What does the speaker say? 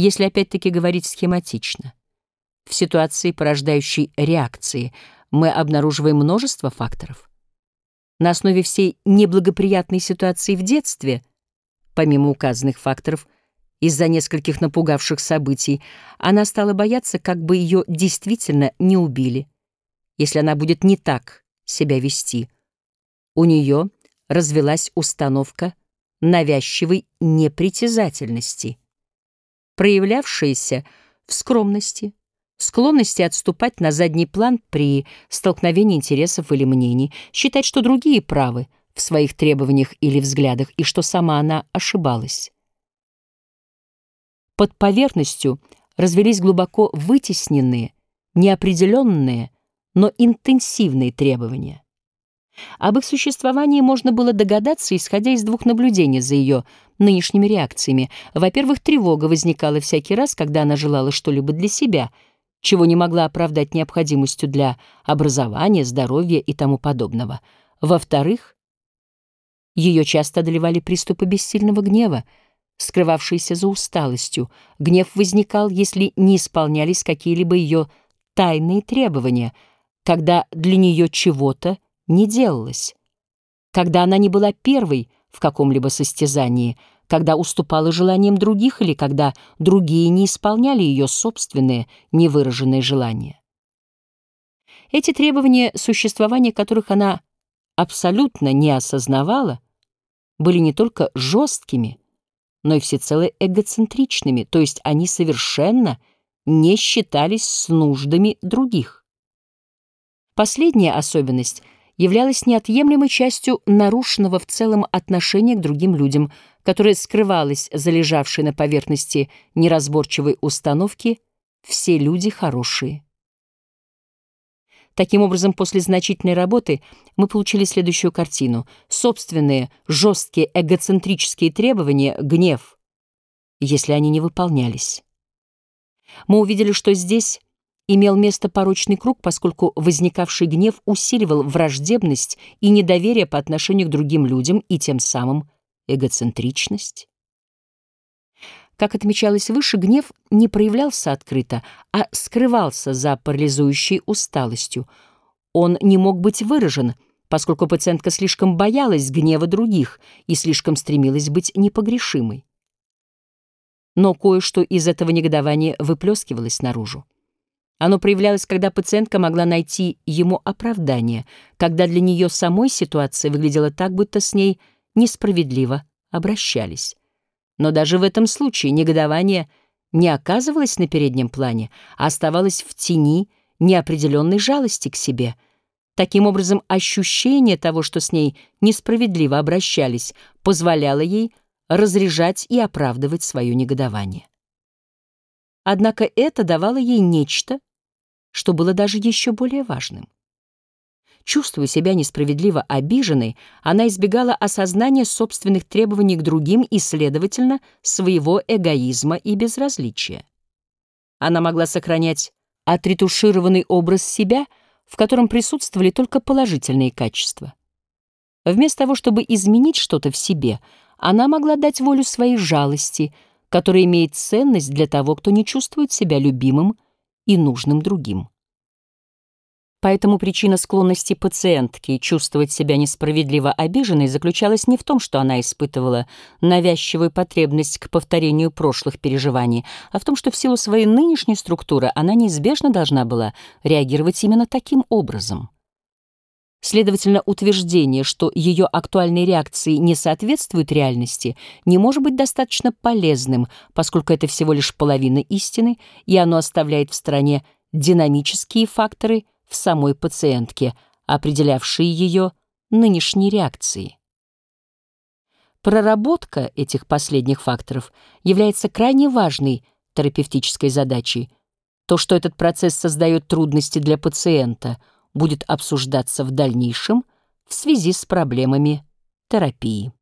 Если опять-таки говорить схематично, в ситуации, порождающей реакции, мы обнаруживаем множество факторов. На основе всей неблагоприятной ситуации в детстве, помимо указанных факторов, из-за нескольких напугавших событий, она стала бояться, как бы ее действительно не убили, если она будет не так себя вести. У нее развелась установка навязчивой непритязательности, проявлявшаяся в скромности, склонности отступать на задний план при столкновении интересов или мнений, считать, что другие правы в своих требованиях или взглядах и что сама она ошибалась. Под поверхностью развелись глубоко вытесненные, неопределенные, но интенсивные требования. Об их существовании можно было догадаться, исходя из двух наблюдений за ее нынешними реакциями. Во-первых, тревога возникала всякий раз, когда она желала что-либо для себя, чего не могла оправдать необходимостью для образования, здоровья и тому подобного. Во-вторых, ее часто одолевали приступы бессильного гнева, скрывавшиеся за усталостью. Гнев возникал, если не исполнялись какие-либо ее тайные требования, когда для нее чего-то не делалось, когда она не была первой в каком-либо состязании, когда уступала желаниям других или когда другие не исполняли ее собственные невыраженные желания. Эти требования, существования которых она абсолютно не осознавала, были не только жесткими, но и всецело эгоцентричными, то есть они совершенно не считались с нуждами других. Последняя особенность — являлась неотъемлемой частью нарушенного в целом отношения к другим людям, которое скрывалось за лежавшей на поверхности неразборчивой установки «все люди хорошие». Таким образом, после значительной работы мы получили следующую картину. Собственные жесткие эгоцентрические требования, гнев, если они не выполнялись. Мы увидели, что здесь имел место порочный круг, поскольку возникавший гнев усиливал враждебность и недоверие по отношению к другим людям и тем самым эгоцентричность. Как отмечалось выше, гнев не проявлялся открыто, а скрывался за парализующей усталостью. Он не мог быть выражен, поскольку пациентка слишком боялась гнева других и слишком стремилась быть непогрешимой. Но кое-что из этого негодования выплескивалось наружу. Оно проявлялось, когда пациентка могла найти ему оправдание, когда для нее самой ситуация выглядела так, будто с ней несправедливо обращались. Но даже в этом случае негодование не оказывалось на переднем плане, а оставалось в тени неопределенной жалости к себе. Таким образом, ощущение того, что с ней несправедливо обращались, позволяло ей разряжать и оправдывать свое негодование. Однако это давало ей нечто, что было даже еще более важным. Чувствуя себя несправедливо обиженной, она избегала осознания собственных требований к другим и, следовательно, своего эгоизма и безразличия. Она могла сохранять отретушированный образ себя, в котором присутствовали только положительные качества. Вместо того, чтобы изменить что-то в себе, она могла дать волю своей жалости, которая имеет ценность для того, кто не чувствует себя любимым и нужным другим. Поэтому причина склонности пациентки чувствовать себя несправедливо обиженной заключалась не в том, что она испытывала навязчивую потребность к повторению прошлых переживаний, а в том, что в силу своей нынешней структуры она неизбежно должна была реагировать именно таким образом. Следовательно, утверждение, что ее актуальные реакции не соответствуют реальности, не может быть достаточно полезным, поскольку это всего лишь половина истины, и оно оставляет в стороне динамические факторы в самой пациентке, определявшие ее нынешние реакции. Проработка этих последних факторов является крайне важной терапевтической задачей. То, что этот процесс создает трудности для пациента – будет обсуждаться в дальнейшем в связи с проблемами терапии.